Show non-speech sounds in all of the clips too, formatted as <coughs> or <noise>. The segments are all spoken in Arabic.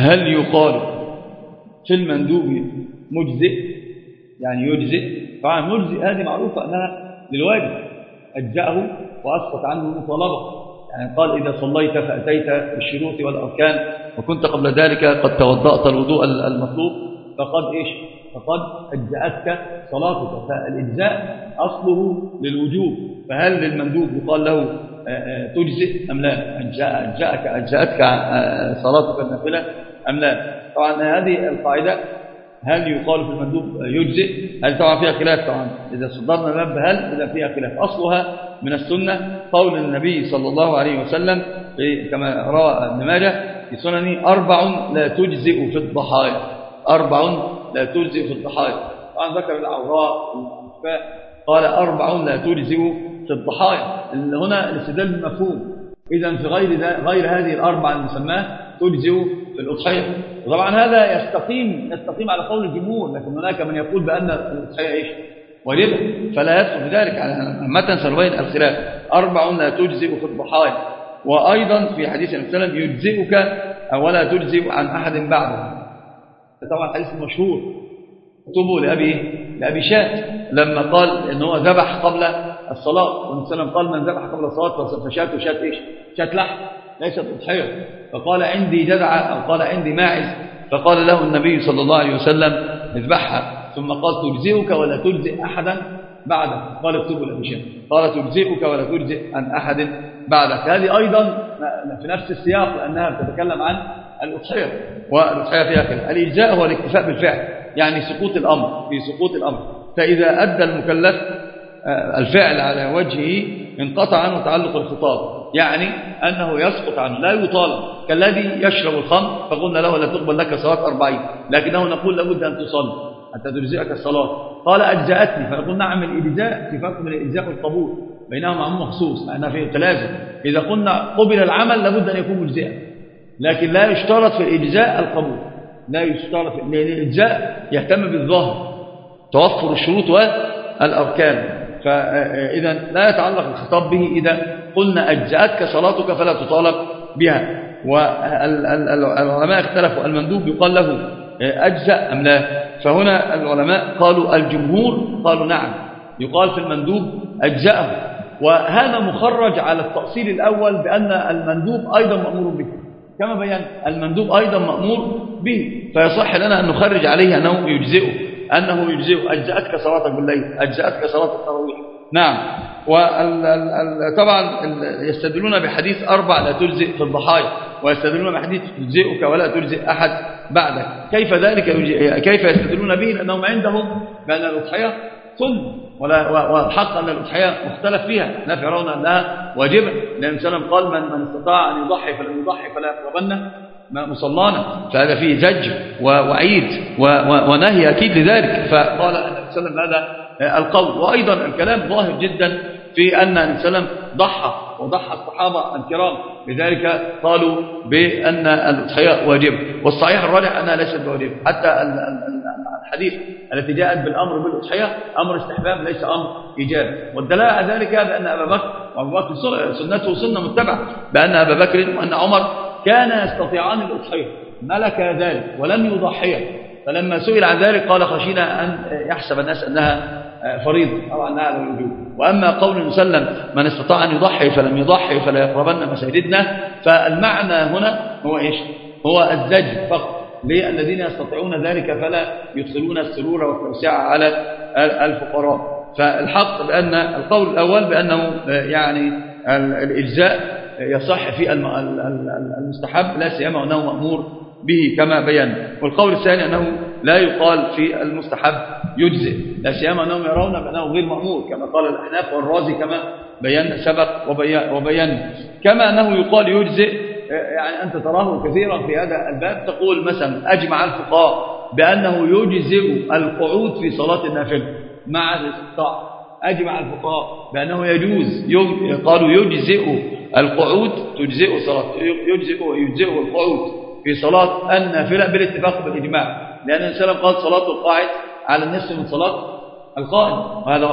هل يقال في المندوب مجزئ؟ يعني يجزئ؟ طبعا مجزئ هذه معروفة أنها للواجب. أجزأه وأسقط عنه المطالبة يعني قال إذا صليت فأتيت بالشروط والأركان وكنت قبل ذلك قد توضأت الوضوء المطلوب. فقد إيش؟ فقد أجزأتك صلاتك. فالإجزاء أصله للوجوب. فهل للمندوب يقال له آه، آه، تجزئ أم لا؟ أجزأك أجزأتك آه، صلاتك النافلة. أم لا؟ طبعا هذه القاعدة هل يقال في المندوب يجزئ؟ هل طبعا فيها خلاف؟ طبعا إذا صدرنا باب هل إذا فيها خلاف؟ أصلها من السنة قول النبي صلى الله عليه وسلم كما روى ابن ماجه في سننه أربع لا تجزئ في الضحايا. أربع لا تجزئ في الضحايا. طبعا ذكر العوراء قال أربع لا تجزئ في الضحايا. هنا الاستدلال بالمفهوم. إذا في غير, غير هذه الأربع المسماة تجزئ الأضحية وطبعا هذا يستقيم يستقيم على قول الجمهور لكن هناك من يقول بأن الأضحية إيش؟ واجبة فلا يدخل في ذلك. متى سنبين الخلاف. أربع لا تجزئ في الضحايا. وأيضا في حديث النبي صلى الله عليه وسلم يجزئك ولا تجزئ عن أحد بعده طبعا الحديث المشهور اكتبوا لأبي لأبي شات. لما قال إن هو ذبح قبل الصلاة والنبي صلى الله عليه وسلم قال من ذبح قبل الصلاة فشات وشات إيش؟ شات لحم. ليست أضحية فقال عندي جذعة أو قال عندي ماعز. فقال له النبي صلى الله عليه وسلم اذبحها. ثم قال تجزئك ولا تجزئ أحدا بعدك قال اكتبوا الأبشان قال تجزئك ولا تجزئ عن أحد بعدك. هذه أيضا في نفس السياق لأنها تتكلم عن الأضحية والأضحية فيها كده الإجزاء هو الاكتفاء بالفعل يعني سقوط الأمر في سقوط الأمر. فإذا أدى المكلف آه، الفعل على وجهه انقطع عنه تعلق الخطاب. يعني أنه يسقط عنه لا يطالب كالذي يشرب الخمر فقلنا له لا تقبل لك صلاة أربعين لكنه نقول لابد أن تصلي حتى تجزئك الصلاة. قال أجزأتني فنقول نعم الإجزاء في فرق من الإجزاء والقبول بينهما عموم مخصوص لأنها في تلازم. إذا قلنا قبل العمل لابد أن يكون مجزئا لكن لا يشترط في الإجزاء القبول. لا يشترط لأن الإجزاء يهتم بالظاهر توفر الشروط والأركان. فإذا لا يتعلق الخطاب به إذا قلنا أجزأتك صلاتك فلا تطالب بها. والعلماء اختلفوا. المندوب يقال له أجزأ أم لا. فهنا العلماء قالوا الجمهور قالوا نعم. يقال في المندوب أجزأه. وهذا مخرج على التأصيل الأول بأن المندوب أيضا مأمور به. كما بيان المندوب أيضا مأمور به. فيصح لنا أن نخرج عليه أنه يجزئه. أنه يجزئ أجزأتك صلاتك بالليل أجزأتك صلاة التراويح. نعم. وطبعا يستدلون بحديث أربع لا تجزئ في الضحايا ويستدلون بحديث تجزئك ولا تجزئ أحد بعدك. كيف ذلك كيف يستدلون به؟ لأنهم عندهم بأن الأضحية سنة والحق أن الأضحية مختلف فيها. لا يرون أنها واجبة لأن سلم قال من, من استطاع أن يضحي فلن يضحي فلا يقربن مصلانا فهذا فيه زج ووعيد ونهي أكيد لذلك. فقال النبي صلى الله عليه وسلم هذا القول. وأيضا الكلام ظاهر جدا في أن النبي صلى الله عليه وسلم ضحى وضحى الصحابة الكرام. لذلك قالوا بأن الأضحية واجب. والصحيح الراجح أنها ليست بواجب حتى الحديث التي جاءت بالأمر بالأضحية أمر استحباب ليس أمر إيجاب. والدلاء على ذلك بأن أبا بكر وأبو بكر سنته سنة متبعة. بأن أبا بكر وأن عمر كان يستطيعان الأضحية ملك ذلك ولم يضحيا. فلما سئل عن ذلك قال خشينا أن يحسب الناس أنها فريضة أو أنها على الوجوب وأما قول مسلم من استطاع أن يضحي فلم يضحي فلا يقربن مساجدنا. فالمعنى هنا هو إيش؟ هو الزج فقط. للذين يستطيعون ذلك فلا يدخلون السرور والتوسعة على الفقراء. فالحق بأن القول الأول بأنه يعني الإجزاء يصح في المستحب لا سيما أنه مأمور به كما بينا والقول الثاني أنه لا يقال في المستحب يجزئ. لا سيما أنهم يرون بأنه غير مأمور كما قال الأحناف والرازي كما بيان سبق وبيان كما أنه يقال يجزئ يعني أنت تراه كثيرا في هذا الباب. تقول مثلا أجمع الفقهاء بأنه يجزئ القعود في صلاة النافلة مع الاستطاع أجمع الفقهاء بأنه يجوز قالوا يجزئ القعود تجزئ صلاة يجزئ يجزئ القعود في صلاة النافلة بالاتفاق بالإجماع لأن السلام قال صلاة القاعد على النصف من صلاة القائم. وهذا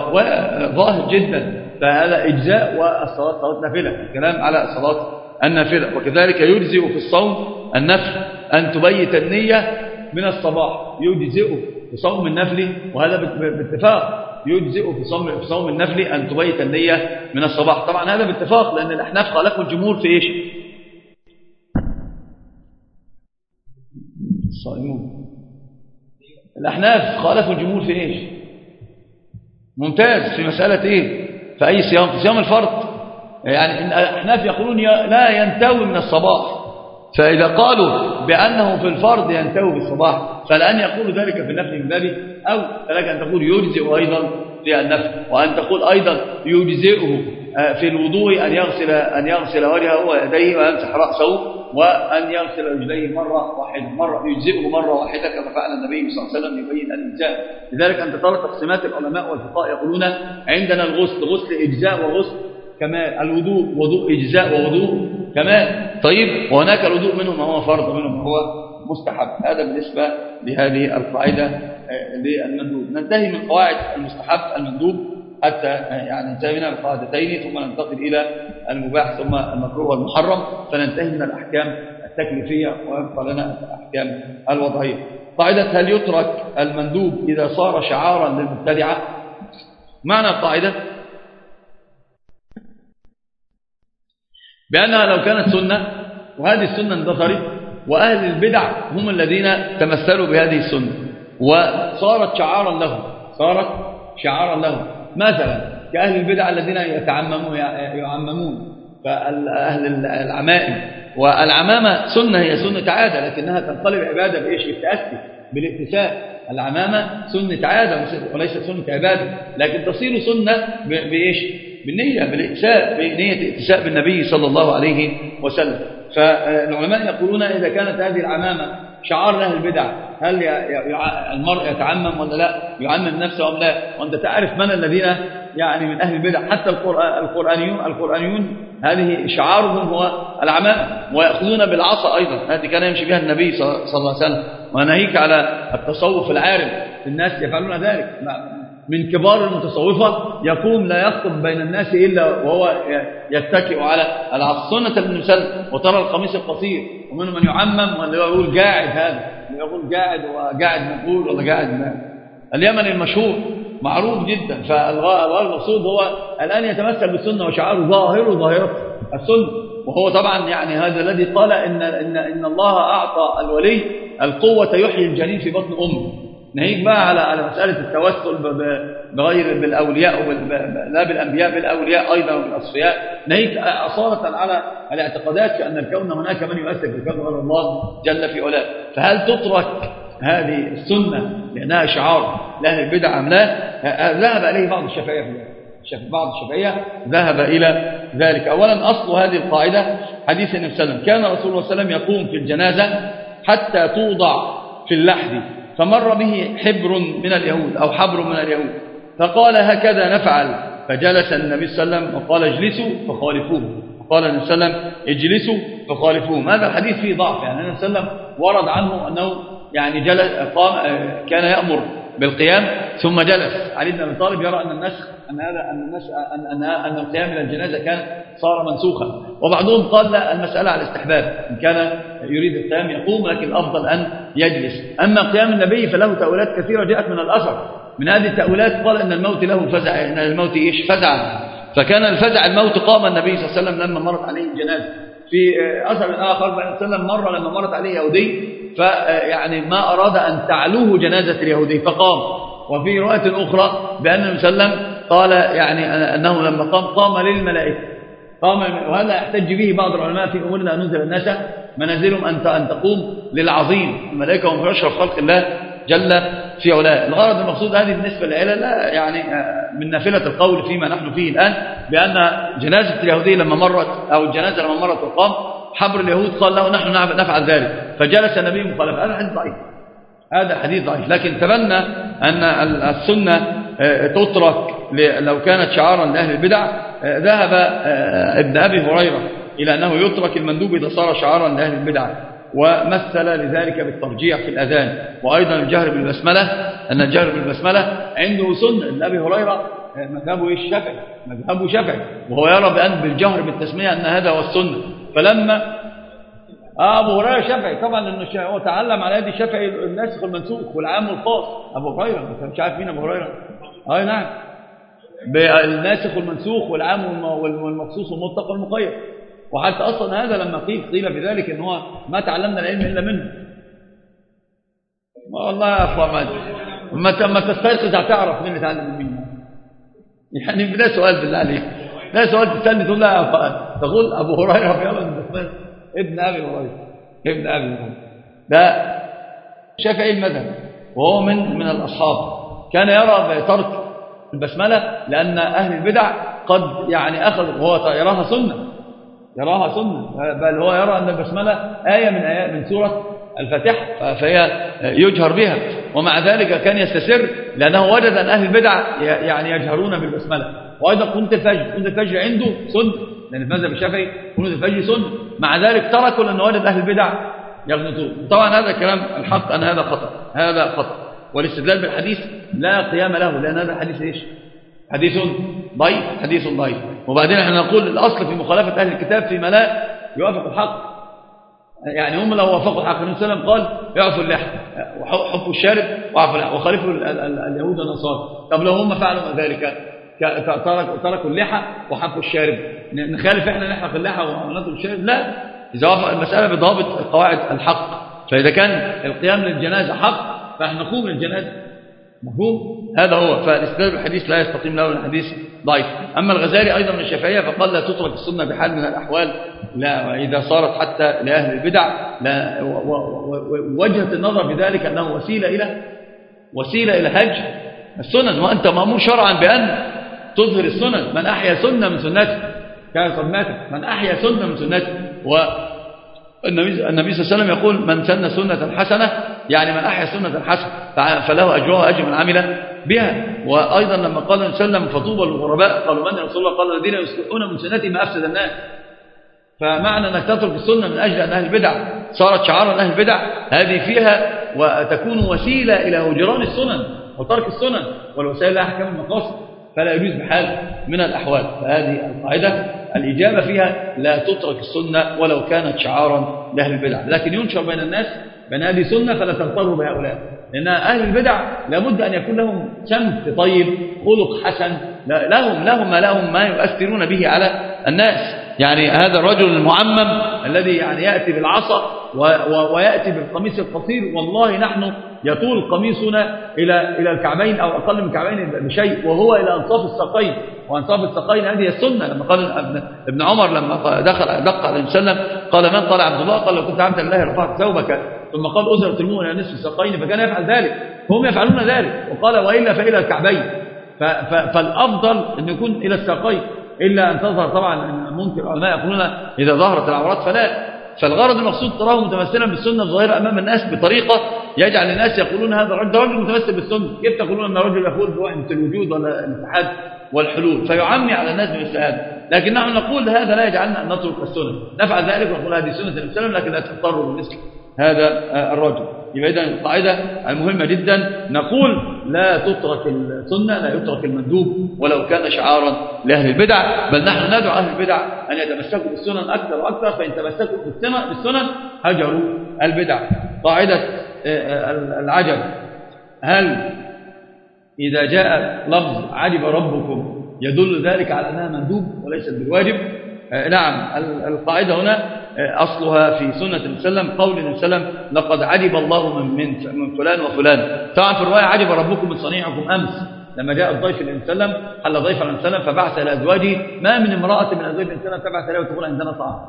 ظاهر جدا. فهذا إجزاء والصلاة صلاة نافلة الكلام على صلاة النافلة. وكذلك يجزئ في الصوم النفل أن تبيت النية من الصباح يجزئه. في صوم النفل وهذا باتفاق يجزئ في صوم في صوم النفل أن تبيت النية من الصباح. طبعا هذا باتفاق لأن الأحناف خالفوا الجمهور في إيش؟ الصائمون الأحناف خالفوا الجمهور في إيش؟ ممتاز. في مسألة إيه؟ في أي صيام؟ في صيام الفرض. يعني الأحناف يقولون لا ينتوي من الصباح. فإذا قالوا بأنه في الفرض ينتوي بالصباح فالآن يقول ذلك في النفل من أو فلك أن تقول يجزئ أيضا في وأن تقول أيضا يجزئه آه، في الوضوء أن يغسل أن يغسل وجهه ويديه ويمسح رأسه وأن يغسل رجليه مرة واحدة مرة يجزئه مرة واحدة كما فعل النبي صلى الله عليه وسلم يبين الإجزاء. لذلك أنت ترى تقسيمات العلماء والفقهاء يقولون عندنا الغسل غسل إجزاء وغسل كمال الوضوء وضوء إجزاء ووضوء كمال طيب وهناك الوضوء منهم هو فرض منهم هو مستحب. هذا بالنسبة لهذه القاعدة آه، للمندوب. ننتهي من قواعد المستحب المندوب حتى آه، يعني انتهينا بقاعدتين ثم ننتقل إلى المباح ثم المكروه والمحرم. فننتهي من الأحكام التكليفية ويبقى لنا الأحكام الوضعية. قاعدة هل يترك المندوب إذا صار شعارا للمبتدعة؟ معنى القاعدة بأنها لو كانت سنة وهذه السنة اندثرت وأهل البدع هم الذين تمثلوا بهذه السنة وصارت شعارا له صارت شعارا له مثلا كأهل البدع الذين يتعممون يعممون فأهل العمائم والعمامة سنة هي سنة عادة لكنها تنقلب عبادة بإيش؟ بالتأسي بالاكتساء العمامة سنة عادة وليست سنة عبادة لكن تصير سنة بإيش؟ بالنية بالإكساء بنية إكساء بالنبي صلى الله عليه وسلم. فالعلماء يقولون إذا كانت هذه العمامة شعار له البدع هل المرء يتعمم ولا لا؟ يعمم نفسه أم لا؟ وأنت تعرف من الذين يعني من أهل البدع حتى القرآنيون القرآنيون هذه شعارهم هو العمامة ويأخذون بالعصا أيضا. هذه كان يمشي بها النبي صلى الله عليه وسلم. وناهيك على التصوف العارم. الناس يفعلون ذلك. من كبار المتصوفة يقوم لا يخطب بين الناس إلا وهو يتكئ على ابن مسلم وترى القميص القصير ومنهم من يعمم واللي يقول قاعد هذا. يقول قاعد وقاعد مقبول ولا قاعد ما. اليمن المشهور معروف جدا فالغاء المقصود هو الآن يتمثل بالسنة وشعاره ظاهره ظاهرة السنة وهو طبعا يعني هذا الذي قال إن, إن, إن الله أعطى الولي القوة يحيي الجنين في بطن أمه. نهيك بقى على على مسألة التوسل بغير بالأولياء لا بالأنبياء بالأولياء أيضا وبالأصفياء نهيك أصالة على الاعتقادات كأن الكون هناك من يؤثر في الكون غير الله جل في علاه. فهل تترك هذه السنة لأنها شعار لأهل البدع أم لا؟ ذهب إليه بعض الشافعية بعض الشافعية ذهب إلى ذلك. أولا أصل هذه القاعدة حديث النبي صلى الله عليه وسلم. كان رسول الله صلى الله عليه وسلم يقوم في الجنازة حتى توضع في اللحد. فمر به حبر من اليهود أو حبر من اليهود فقال هكذا نفعل فجلس النبي صلى الله عليه وسلم وقال اجلسوا فخالفوه قال النبي صلى الله عليه وسلم اجلسوا فخالفوهم هذا الحديث فيه ضعف يعني النبي صلى الله عليه وسلم ورد عنه أنه يعني جلس كان يأمر بالقيام ثم جلس. علي بن أبي طالب يرى أن النسخ أن هذا أن النسخ أن أن القيام إلى الجنازة كان صار منسوخا. وبعضهم قال لا المسألة على الاستحباب. إن كان يريد القيام يقوم لكن الأفضل أن يجلس. أما قيام النبي فله تأويلات كثيرة جاءت من الأثر. من هذه التأويلات قال إن الموت له فزع إن الموت إيش؟ فزع. فكان الفزع الموت قام النبي صلى الله عليه وسلم لما مرت عليه الجنازة. في اخر صلى الله عليه وسلم مرة لما مرت عليه يهودي فيعني ما أراد أن تعلوه جنازة اليهودي فقام. وفي رواية أخرى بأن النبي صلى الله عليه وسلم قال يعني أنه لما قام قام للملائكة. قام وهذا يحتج به بعض العلماء في أمورنا أن ننزل الناس منازلهم أن أن تقوم للعظيم. الملائكة هم أشرف خلق الله جل في علاه الغرض المقصود هذه بالنسبة للعلة لا يعني من نافلة القول فيما نحن فيه الآن بأن جنازة اليهودي لما مرت أو الجنازة لما مرت وقام حبر اليهود قال له نحن نفعل ذلك. فجلس النبي مخالفة هذا حديث ضعيف. هذا حديث ضعيف. لكن تبنى أن السنة آه، تترك لو كانت شعارا لأهل البدع آه، ذهب آه، ابن أبي هريرة إلى أنه يترك المندوب إذا صار شعارا لأهل البدع. ومثل لذلك بالترجيع في الأذان. وأيضا الجهر بالبسملة أن الجهر بالبسملة عنده سنة. أبي هريرة مذهبه إيش؟ شافعي. مذهبه شافعي. وهو يرى بأن بالجهر بالتسمية أن هذا هو السنة. فلما آه أبو هريرة شافعي طبعا لأنه هو تعلم على يد الشافعي الناسخ والمنسوخ والعام والخاص أبو هريرة أنت مش عارف مين أبو هريرة. أي نعم. بالناسخ والمنسوخ والعام والمخصوص والمطلق والمقيد وحتى أصلا هذا لما قيل قيل في ذلك إن هو ما تعلمنا العلم إلا منه؟ والله يا أخوة ما ما تستيقظ هتعرف مين تعلم مين يعني ده سؤال بالله عليك. ده سؤال تستني تقول لا تقول أبو هريرة في يوم ابن أبي هريرة ابن أبي هريرة. ده شافعي المذهب؟ وهو من من الأصحاب. كان يرى بترك البسملة لأن أهل البدع قد يعني أخذ وهو يراها سنة. يراها سنة بل هو يرى أن البسملة آية من آيات من سورة الفاتحة فهي يجهر بها. ومع ذلك كان يستسر لأنه وجد أن أهل البدع يعني يجهرون بالبسملة. وأيضا قنت الفجر قنت الفجر عنده سنة لأن في مذهب الشافعي قنت الفجر سنة مع ذلك تركوا لأنه وجد أهل البدع يغنطون طبعا هذا الكلام الحق أن هذا خطأ هذا خطأ. والاستدلال بالحديث لا قيام له لأن هذا الحديث إيش؟ حديث ضعيف حديث ضعيف وبعدين إحنا نقول الأصل في مخالفة أهل الكتاب فيما لا يوافق الحق. يعني هم لو وافقوا الحق النبي صلى الله عليه وسلم قال اعفوا اللحى وحفوا الشارب وعفوا اللحى وخالفوا اليهود والنصارى. طب لو هم فعلوا ذلك تركوا تركوا اللحى وحفوا الشارب. نخالف إحنا نحرق اللحى ونترك الشارب؟ لا. إذا وافق المسألة بضابط قواعد الحق. فإذا كان القيام للجنازة حق فإحنا نقوم للجنازة. مفهوم؟ هذا هو. فالاستدلال بالحديث لا يستقيم له الحديث ضعيف. أما الغزالي أيضا من الشافعية فقال لا تترك السنة بحال من الأحوال. لا إذا صارت حتى لأهل البدع لا وجهة النظر في ذلك أنه وسيلة إلى وسيلة إلى هج السنن. وأنت مأمور شرعا بأن تظهر السنن. من أحيا سنة من سنته كان مات. من أحيا سنة من سنته والنبي النبي صلى الله عليه وسلم يقول من سن سنة حسنة يعني من أحيا سنة حسنة فله أجرها أجر من عمل بها. وأيضا لما قال النبي صلى الله عليه وسلم فطوبى للغرباء قالوا من رسول الله؟ قال الذين يصلحون من سنتي ما أفسد الناس. فمعنى أنك تترك السنة من أجل أن أهل البدع صارت شعارا أهل البدع هذه فيها وتكون وسيلة إلى هجران السنن وترك السنن والوسائل لها أحكام المقاصد فلا يجوز بحال من الأحوال. فهذه القاعدة الإجابة فيها لا تترك السنة ولو كانت شعارا لأهل البدع. لكن ينشر بين الناس بأن هذه سنة فلا تغتروا بهؤلاء. لأن أهل البدع لابد أن يكون لهم سمت طيب خلق حسن لهم لهم ما لهم ما يؤثرون به على الناس. يعني هذا الرجل المعمم الذي يعني يأتي بالعصا ويأتي بالقميص القصير والله نحن يطول قميصنا إلى إلى الكعبين أو أقل من الكعبين بشيء وهو إلى أنصاف الساقين. وأنصاف الساقين هذه السنة. لما قال ابن عمر لما دخل دق عليه وسلم قال من قال عبد الله؟ قال لو كنت عبد الله رفعت ثوبك. ثم قال أزرت المؤمن إلى نصف الساقين فكان يفعل ذلك. هم يفعلون ذلك. وقال وإلا فإلى الكعبين. فالأفضل أن يكون إلى الساقين إلا أن تظهر طبعا ممكن العلماء يقولون إذا ظهرت العورات فلا. فالغرض المقصود تراه متمثلا بالسنة الظاهرة أمام الناس بطريقة يجعل الناس يقولون هذا الرجل ده رجل متمثل بالسنة. كيف تقولون أن الرجل يقول بوحدة الوجود ولا الاتحاد والحلول؟ فيعمي على الناس بمثل هذا. لكن نحن نقول هذا لا يجعلنا أن نترك السنة. نفعل ذلك ونقول هذه سنة الإسلام لكن لا تضطر بمثل هذا الرجل. يبقى إذا القاعدة المهمة جدا. نقول لا تترك السنة لا يترك المندوب ولو كان شعارا لأهل البدع بل نحن ندعو أهل البدع أن يتمسكوا بالسنن أكثر وأكثر فإن تمسكوا بالسنن هجروا البدع. قاعدة آه، آه، العجب. هل إذا جاء لفظ عجب ربكم يدل ذلك على أنها مندوب وليست بالواجب؟ آه، نعم القاعدة هنا آه، أصلها في سنة السلام قول السلام لقد عجب الله من, من, من فلان وفلان. طبعا في الرواية عجب ربكم من صنيعكم أمس لما جاء الضيف الإنسلم حل ضيف الإنسلم فبعث إلى أزواجه ما من امرأة من أزواج الإنسلم تبعث إليه وتقول عندنا طعام.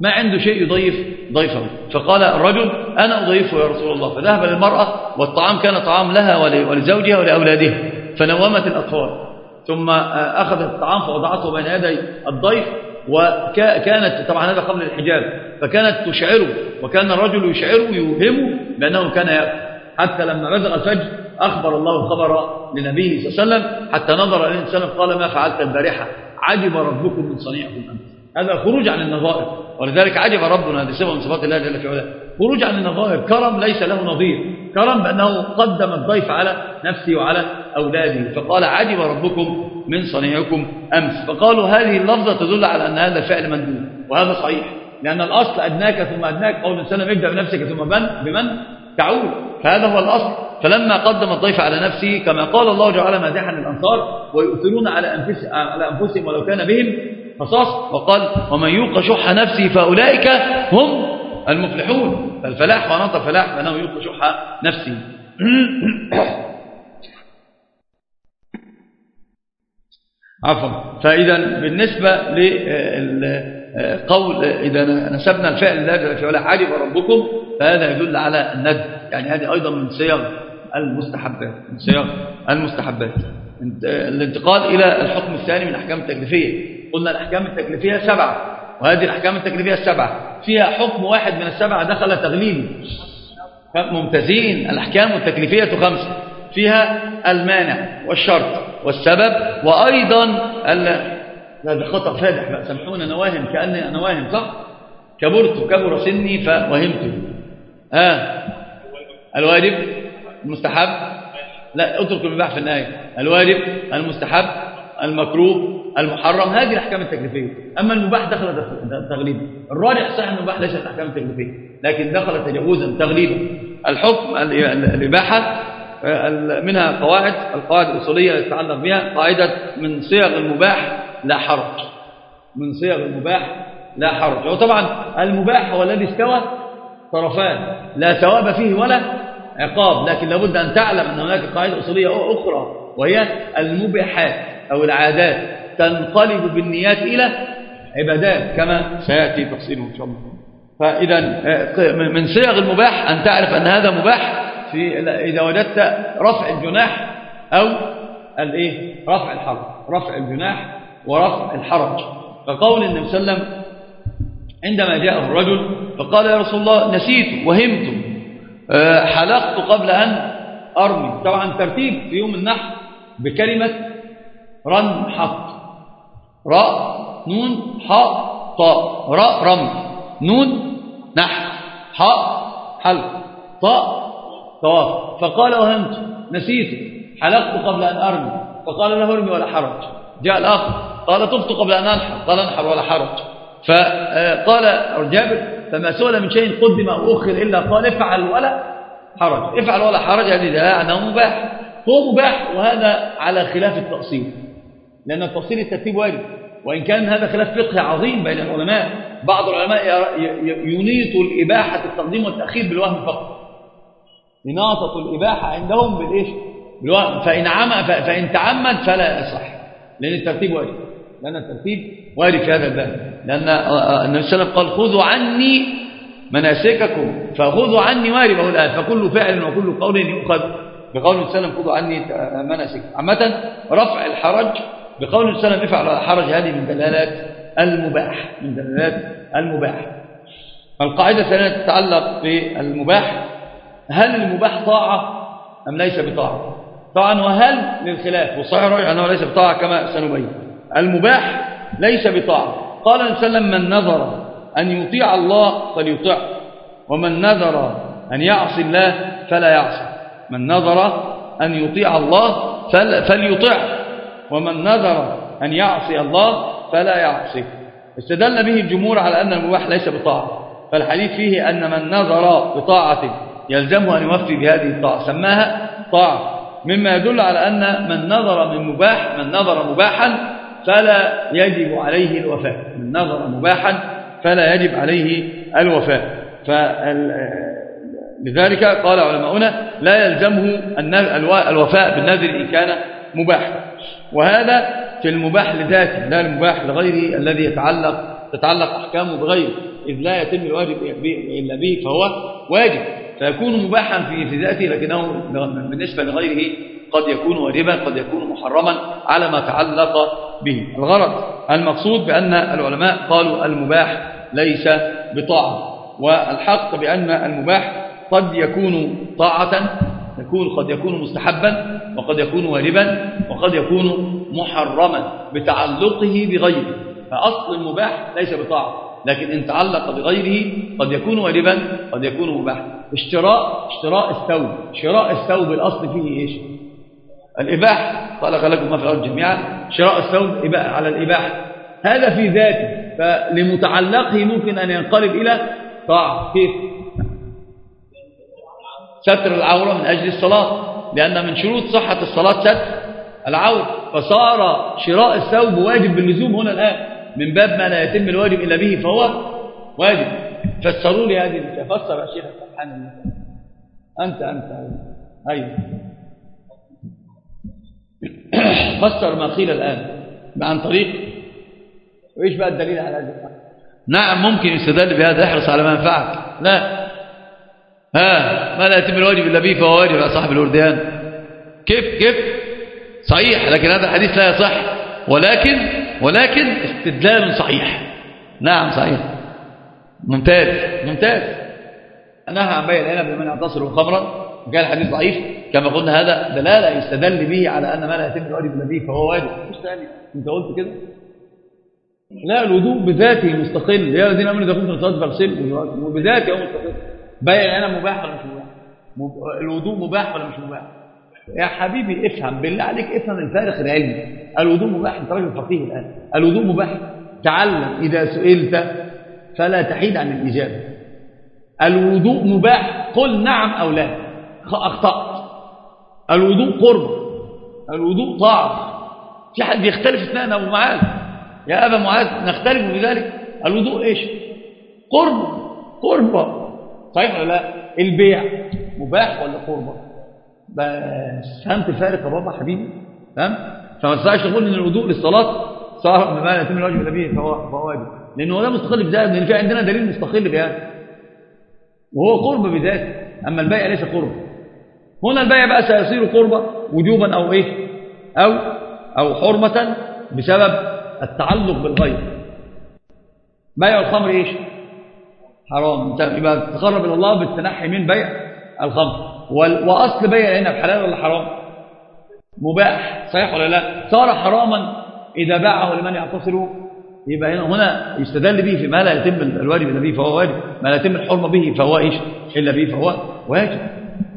ما عنده شيء يضيف ضيفه. فقال الرجل أنا أضيفه يا رسول الله. فذهب للمرأة والطعام كان طعام لها ولزوجها ولأولادها فنومت الأطفال. ثم آه، أخذت الطعام فوضعته بين يدي الضيف وكانت طبعا هذا قبل الحجاب فكانت تشعره وكان الرجل يشعره يوهمه بأنه كان يأكل. حتى لما بزغ الفجر أخبر الله الخبر لنبيه صلى الله عليه وسلم حتى نظر إليه وسلم قال ما فعلت البارحة؟ عجب ربكم من صنيعكم أنت هذا خروج عن النظائر ولذلك عجب ربنا هذه صفة من صفات الله جل في علاه خروج عن النظائر كرم ليس له نظير كرم بأنه قدم الضيف على نفسه وعلى أولاده. فقال عجب ربكم من صنيعكم أمس. فقالوا هذه اللفظة تدل على أن هذا فعل مندوب وهذا صحيح لأن الأصل أدناك ثم أدناك قول السلام ابدأ بنفسك ثم بمن, تعود. فهذا هو الأصل. فلما قدم الضيف على نفسه كما قال الله جعل مادحا للأنصار ويؤثرون على أنفسهم, على أنفسهم ولو كان بهم خصاص وقال ومن يوق شح نفسه فأولئك هم المفلحون. فالفلاح ونط فلاح فأنه يوق شح نفسه. <clears throat> عفوا. فإذا بالنسبة لقول إذا نسبنا الفعل لله في ولا عجب ربكم فهذا يدل على الند يعني هذه أيضا من صيغ المستحبات من صيغ المستحبات. الانتقال إلى الحكم الثاني من الأحكام التكليفية. قلنا الأحكام التكليفية سبعة وهذه الأحكام التكليفية السبعة فيها حكم واحد من السبعة دخل تغليبي ممتازين. الأحكام التكليفية خمسة. فيها المانع والشرط والسبب وأيضا هذا خطأ فادح بقى سامحونا أنا واهم كأني أنا واهم صح؟ كبرت كبر سني فوهمت. ها؟ آه. الواجب المستحب. لا اترك المباح في النهاية. الواجب المستحب المكروه المحرم. هذه الأحكام التكليفية. أما المباح دخل تغليبا الراجح صحيح المباح ليس الأحكام التكليفية لكن دخل تجاوزا تغليبا. الحكم الإباحة منها قواعد القواعد الأصولية يتعلق بها قاعدة من صيغ المباح لا حرج. من صيغ المباح لا حرج. وطبعا المباح هو الذي استوى طرفان لا ثواب فيه ولا عقاب لكن لابد أن تعلم أن هناك قاعدة أصولية أخرى وهي المباحات أو العادات تنقلب بالنيات إلى عبادات كما سيأتي تفصيله إن شاء الله. فإذا من صيغ المباح أن تعرف أن هذا مباح في إذا وجدت رفع الجناح أو الإيه؟ رفع الحرج. رفع الجناح ورفع الحرج. فقول النبي صلى الله عليه وسلم عندما جاءه الرجل فقال يا رسول الله نسيت وهمت. آه، حلقت قبل أن أرمي. طبعا ترتيب في يوم النحر بكلمة رن حط راء نون حاء طاء. راء رمي نون نحر. حاء حلق. طاء طواف. فقال وهمت نسيت حلقت قبل أن أرمي. فقال له ارمي ولا حرج. جاء الآخر قال طفت قبل أن أنحر. قال أنحر ولا حرج. فقال جابر فما سئل من شيء قدم أو أخر إلا قال افعل ولا حرج. افعل ولا حرج هذه دلالة أنه مباح. هو مباح وهذا على خلاف التأصيل. لأن التأصيل الترتيب واجب. وإن كان هذا خلاف فقهي عظيم بين العلماء بعض العلماء ينيط الإباحة التقديم والتأخير بالوهم فقط. إناطة الإباحة عندهم بالإيش؟ فإن, عم فإن تعمد فلا يصح. لأن الترتيب واجب لأن الترتيب وارد في هذا الباب. لأن النبي صلى الله عليه وسلم قال خذوا عني مناسككم. فخذوا عني واربه الآن. فكل فعل وكل قول يؤخذ بقول النبي صلى الله عليه وسلم خذوا عني مناسك عامة رفع الحرج بقول النبي صلى الله عليه وسلم افعل الحرج هذه من دلالات المباح. من دلالات المباح. القاعدة الثانية تتعلق بالمباح. هل المباح طاعة أم ليس بطاعة؟ طبعا وهل للخلاف؟ والصحيح رأي أنه ليس بطاعة كما سنبين. المباح ليس بطاعة. قال النبي صلى الله عليه وسلم من نظر أن يطيع الله فليطع ومن نظر أن يعصي الله فلا يعصي. من نظر أن يطيع الله فليطع ومن نظر أن يعصي الله فلا يعصي. استدل به الجمهور على أن المباح ليس بطاعة. فالحديث فيه أن من نظر بطاعة يلزمه أن يوفي بهذه الطاعة. سماها طاعة. مما يدل على أن من نظر من مباح من نظر مباحا فلا يجب عليه الوفاء. من نظر مباحا فلا يجب عليه الوفاء. لذلك قال علماؤنا لا يلزمه الوفاء بالنذر إن كان مباحا وهذا في المباح لذاته لا المباح لغيره الذي يتعلق تتعلق أحكامه بغيره. إذ لا يتم الواجب إلا به فهو واجب. فيكون مباحا في ذاته لكنه بالنسبة لغيره قد يكون واجبا قد يكون محرما على ما تعلق به. الغرض المقصود بأن العلماء قالوا المباح ليس بطاعة والحق بأن المباح قد يكون طاعة يكون قد يكون مستحبا وقد يكون واجبا وقد يكون محرما بتعلقه بغيره. فأصل المباح ليس بطاعة لكن إن تعلق بغيره قد يكون واجبا قد يكون مباحا. اشتراء اشتراء الثوب. شراء الثوب الأصل فيه إيش؟ الإباحة خلق لكم ما في الأرض جميعا. شراء الثوب على الإباحة هذا في ذاته. فلمتعلقه ممكن أن ينقلب إلى طاعة. كيف؟ ستر العورة من أجل الصلاة. لأن من شروط صحة الصلاة ستر العورة. فصار شراء الثوب واجب باللزوم هنا الآن. من باب ما لا يتم الواجب إلا به فهو واجب. فسروا لي هذه فسر يا شيخ سبحان الله. أنت أنت. أيوه. <coughs> فسر ما قيل الآن. عن طريق. وإيش بقى الدليل على هذا نعم ممكن يستدل بهذا. احرص على ما ينفعك. لا. ها ما لا يتم الواجب إلا به فهو واجب على صاحب الورديان كيف كيف؟ صحيح لكن هذا الحديث لا يصح. ولكن ولكن استدلال صحيح. نعم صحيح. ممتاز ممتاز. نهى عن بيع العنب لمن يعتصر خمرا. وكان الحديث ضعيف. كما قلنا هذا دلالة يستدل به على أن ما لا يتم الواجب به فهو واجب. مش ثاني. أنت قلت كده؟ لا الوضوء بذاته مستقل. يا الذين آمنوا إذا كنتم تصلوا فاغسلوا وبذاته هو مستقل. بيع العنب مباح ولا مش مباح؟ الوضوء مباح ولا مش مباح؟ يا حبيبي افهم. بالله عليك افهم الفارق العلمي. الوضوء مباح. أنت راجل فقيه الآن. الوضوء مباح. تعلم. إذا سئلت فلا تحيد عن الإجابة. الوضوء مباح. قل نعم أو لا. أخطأت. الوضوء قرب. الوضوء طاعه في حد بيختلف اثنين أبو معاذ. يا أبا معاذ نختلف في ذلك الوضوء إيش؟ قرب. قربه صحيح ولا لا؟ البيع. مباح ولا قربه بس فهمت الفارق يا بابا حبيبي؟ فهمت؟ فما تنفعش تقول إن الوضوء للصلاة صار لا يتم الواجب فهو فهو واجب. لأنه ده مستقل بذاته لأن في عندنا دليل مستقل بهذا وهو قرب بذاته. أما البيع ليس قرب. هنا البيع بقى سيصير قربا وجوبا أو إيه؟ أو أو حرمة بسبب التعلق بالغير. بيع الخمر إيش؟ حرام. يبقى تقرب إلى الله بالتنحي من بيع الخمر. وأصل بيع العنب حلال ولا حرام؟ مباح. صحيح ولا لا؟ صار حراما إذا باعه لمن يعتصره يبقى هنا يستدل به في ما لا يتم الواجب إلا به فهو واجب. ما لا يتم الحرمه به فهو إيش؟ إلا به فهو واجب.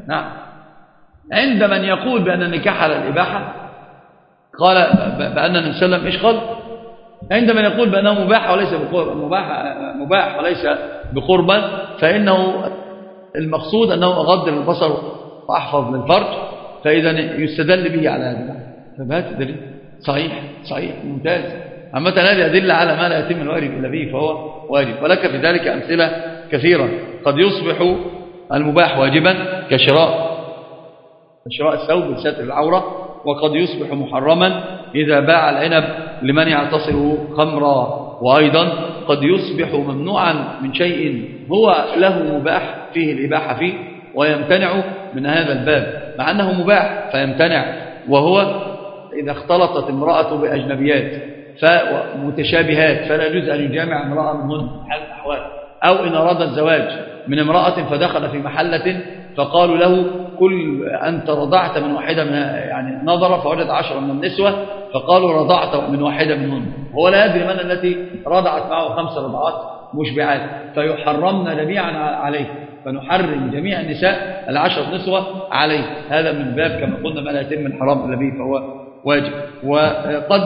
نعم. عند من يقول بأن النكاح على الإباحة قال بأن النبي صلى الله عليه وسلم إيش قال؟ عند من يقول بأنه مباح وليس بقرب مباح مباح وليس بقربا فإنه المقصود أنه أغض البصر وأحفظ للفرج فإذا يستدل به على هذا. فهذا دليل. صحيح. صحيح. ممتاز. عامة هذه أدلة على ما لا يتم الواجب إلا به فهو واجب. ولك في ذلك أمثلة كثيرة. قد يصبح المباح واجبا كشراء شراء الثوب لستر العورة وقد يصبح محرما إذا باع العنب لمن يعتصره خمرا. وأيضا قد يصبح ممنوعا من شيء هو له مباح فيه الإباحة فيه ويمتنع من هذا الباب. مع أنه مباح فيمتنع وهو إذا اختلطت امرأة بأجنبيات. فمتشابهات فلا يجوز أن يجامع امرأة منهن حال الأحوال. أو إن أراد الزواج من امرأة فدخل في محلة فقالوا له كل أنت رضعت من واحدة من يعني نظر فوجد عشرة من النسوة فقالوا رضعت من واحدة منهن هو لا يدري من التي رضعت معه خمس رضعات مشبعات. فيحرمنا جميعا عليه. فنحرم جميع النساء العشر نسوة عليه. هذا من باب كما قلنا ما لا يتم الحرام به فهو واجب. وقد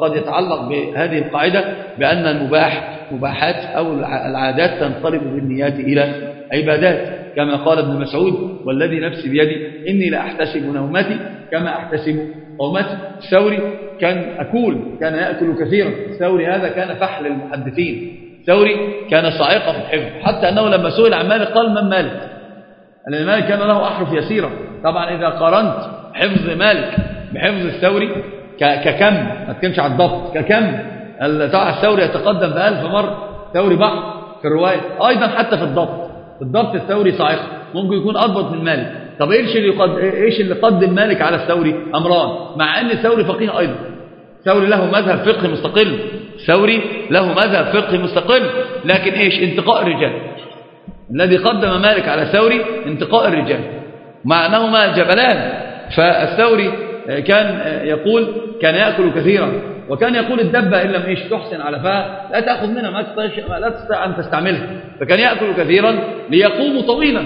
قد يتعلق بهذه القاعدة بأن المباح مباحات أو العادات تنقلب بالنيات إلى عبادات كما قال ابن مسعود والذي نفسي بيدي إني لأحتسب نومتي كما أحتسب قومتي الثوري. كان أكول كان يأكل كثيرا. الثوري هذا كان فحل المحدثين الثوري كان صاعقة في الحفظ حتى أنه لما سئل عن مالك قال من مالك؟ لأن مالك كان له أحرف يسيرة طبعا إذا قارنت حفظ مالك بحفظ الثوري ككم ما تكلمش على الضبط ككم. الثوري يتقدم بألف مرة ثوري بحر في الرواية أيضا حتى في الضبط. الضبط الثوري صاعقة ممكن يكون أضبط من مالك. طب إيش اللي قد إيش اللي قدم مالك على الثوري؟ أمران. مع إن الثوري فقيه أيضا. الثوري له مذهب فقهي مستقل. الثوري له مذهب فقهي مستقل. لكن إيش؟ انتقاء الرجال. الذي قدم مالك على الثوري انتقاء الرجال. مع انهما جبلان. فالثوري كان يقول كان يأكل كثيرا وكان يقول الدبة إن لم إيش تحسن على فها لا تأخذ منها ما لا تستطيع أن تستعملها. فكان يأكل كثيرا ليقوم طويلا.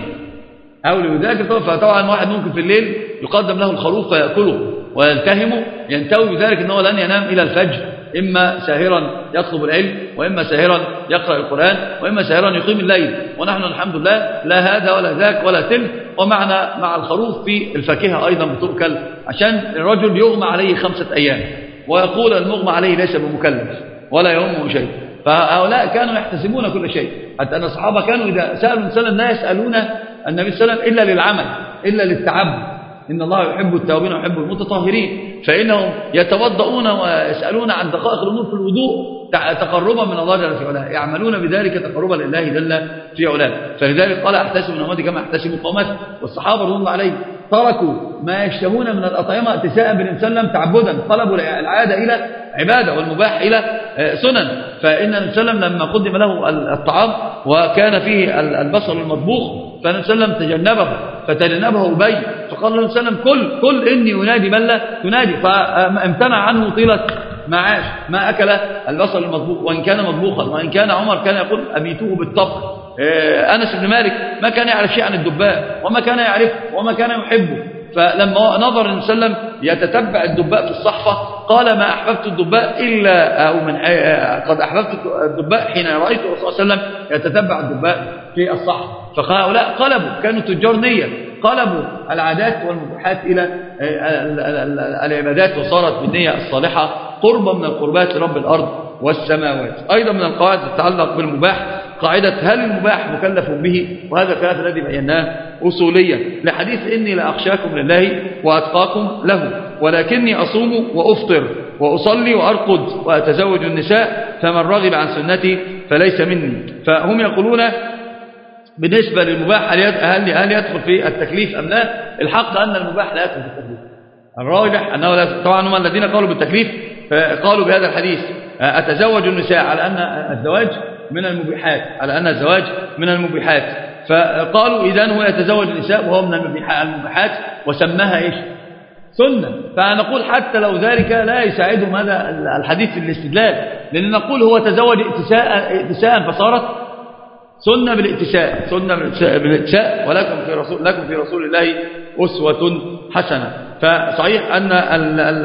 أو ليذاكر فطبعا واحد ممكن في الليل يقدم له الخروف فيأكله ويلتهمه ينتوي بذلك أنه لن ينام إلى الفجر. إما ساهرا يطلب العلم وإما ساهرا يقرأ القرآن وإما ساهرا يقيم الليل. ونحن الحمد لله لا هذا ولا ذاك ولا تلك. ومعنا مع الخروف في الفاكهة أيضا بتؤكل. عشان الرجل يغمى عليه خمسة أيام. ويقول المغمى عليه ليس بمكلف ولا يهمه شيء. فهؤلاء كانوا يحتسبون كل شيء. حتى أن الصحابة كانوا إذا سألوا النبي لا يسألون النبي صلى الله عليه وسلم إلا للعمل إلا للتعبد إن الله يحب التوابين ويحب المتطهرين. فإنهم يتوضؤون ويسألون عن دقائق الأمور في الوضوء تقربا من الله جل في علاه يعملون بذلك تقربا لله جل في علاه فلذلك قال أحتسب من كما احتسب قومتي والصحابة رضي الله عليهم تركوا ما يشتهون من الأطعمة اتساء بن سلم تعبدا. طلبوا العادة إلى عبادة والمباح إلى آه، سنن. فإن النبي صلى الله عليه وسلم لما قدم له الطعام وكان فيه البصل المطبوخ فالنبي صلى الله عليه وسلم تجنبه فتجنبه أبي فقال له صلى الله عليه وسلم كل كل إني أنادي من لا تنادي فامتنع عنه طيلة ما عاش ما أكل البصل المطبوخ وإن كان مطبوخا وإن كان عمر كان يقول أبيتوه بالطبخ. آه، أنس بن مالك ما كان يعرف شيء عن الدباء وما كان يعرفه وما كان يحبه. فلما نظر النبي صلى الله عليه وسلم يتتبع الدباء في الصحفة قال ما أحببت الدباء إلا أو من قد أحببت الدباء حين رأيت الرسول صلى الله عليه وسلم يتتبع الدباء في الصحفة. فهؤلاء قلبوا كانوا تجار نية قلبوا العادات والمباحات إلى العبادات وصارت بالنية الصالحة قربا من القربات لرب الأرض والسماوات. أيضا من القواعد تتعلق بالمباح قاعدة هل المباح مكلف به؟ وهذا الكلام الذي بيناه أصوليا. لحديث إني لأخشاكم لله وأتقاكم له ولكني أصوم وأفطر وأصلي وأرقد وأتزوج النساء فمن رغب عن سنتي فليس مني. فهم يقولون بالنسبة للمباح هل هل يدخل في التكليف أم لا؟ الحق أن المباح لا يدخل في التكليف. الراجح أنه لا طبعا هم الذين قالوا بالتكليف قالوا بهذا الحديث أتزوج النساء على أن الزواج من المبيحات على أن الزواج من المبيحات. فقالوا إذا هو يتزوج النساء وهو من المبيحات وسماها إيش؟ سنة. فنقول حتى لو ذلك لا يساعدهم هذا الحديث في الاستدلال. لأن نقول هو تزوج اتساء, اتساء فصارت سنة بالاتساء. سنة بالاتساء. ولكم في رسول لكم في رسول الله أسوة حسنة. فصحيح أن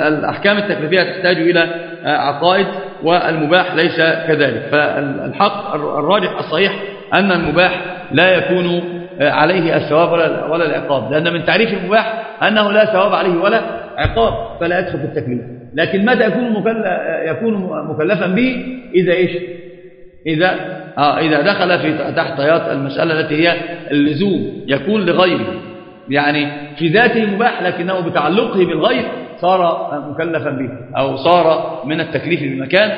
الأحكام التكليفية تحتاج إلى عقائد والمباح ليس كذلك. فالحق الراجح الصحيح أن المباح لا يكون عليه الثواب ولا, العقاب. لأن من تعريف المباح أنه لا ثواب عليه ولا عقاب فلا يدخل في التكليف. لكن متى يكون مكلف يكون مكلفا به؟ إذا إيش؟ إذا آه إذا دخل في تحت طيات المسألة التي هي اللزوم يكون لغيره. يعني في ذاته مباح لكنه بتعلقه بالغير صار مكلفا به أو صار من التكليف بمكان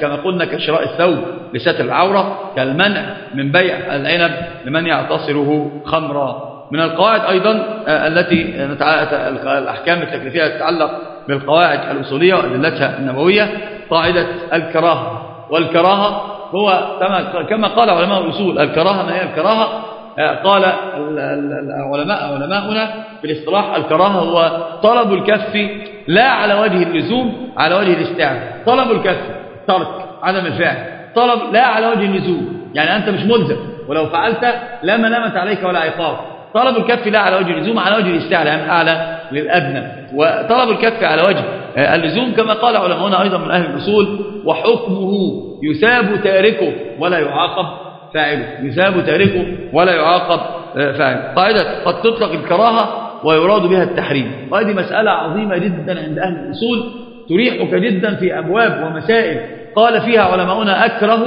كما قلنا كشراء الثوب لستر العورة كالمنع من بيع العنب لمن يعتصره خمرا. من القواعد أيضا آه، التي الأحكام التكليفية تتعلق بالقواعد الأصولية وأدلتها النبوية قاعدة الكراهة والكراهة هو كما قال علماء الأصول الكراهة ما هي الكراهة؟ قال العلماء علماؤنا في الاصطلاح الكراهة هو طلب الكف لا على وجه اللزوم على وجه الاستعمال طلب الكف ترك عدم الفعل طلب لا على وجه اللزوم يعني أنت مش ملزم ولو فعلت لا منامت عليك ولا عقاب. طلب الكف لا على وجه اللزوم على وجه الاستعلاء يعني من أعلى للأدنى. وطلب الكف على وجه اللزوم كما قال علماؤنا أيضا من أهل الأصول وحكمه يثاب تاركه ولا يعاقب. فاعله يثاب تاركه ولا يعاقب آه، فاعله. قاعدة قد تطلق الكراهة ويراد بها التحريم. وهذه مسألة عظيمة جدا عند أهل الأصول تريحك جدا في أبواب ومسائل. قال فيها علماؤنا أكره